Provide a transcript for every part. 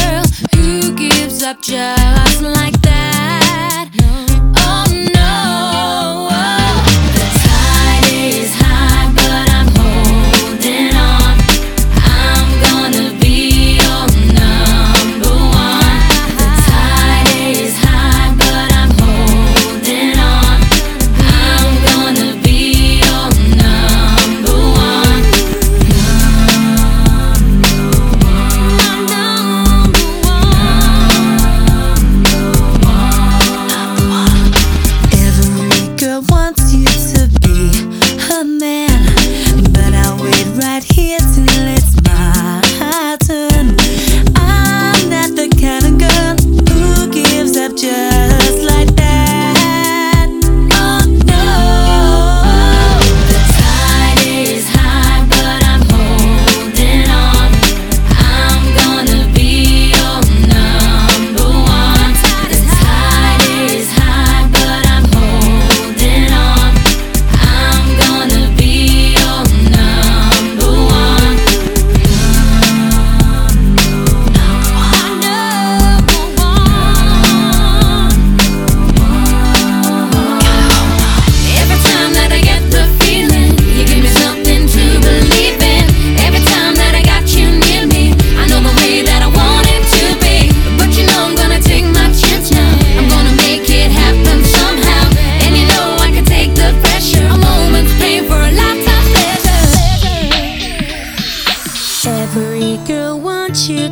girl who gives up just like that.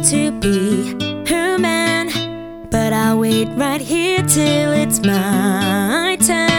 to be her man, but I'll wait right here till it's my time.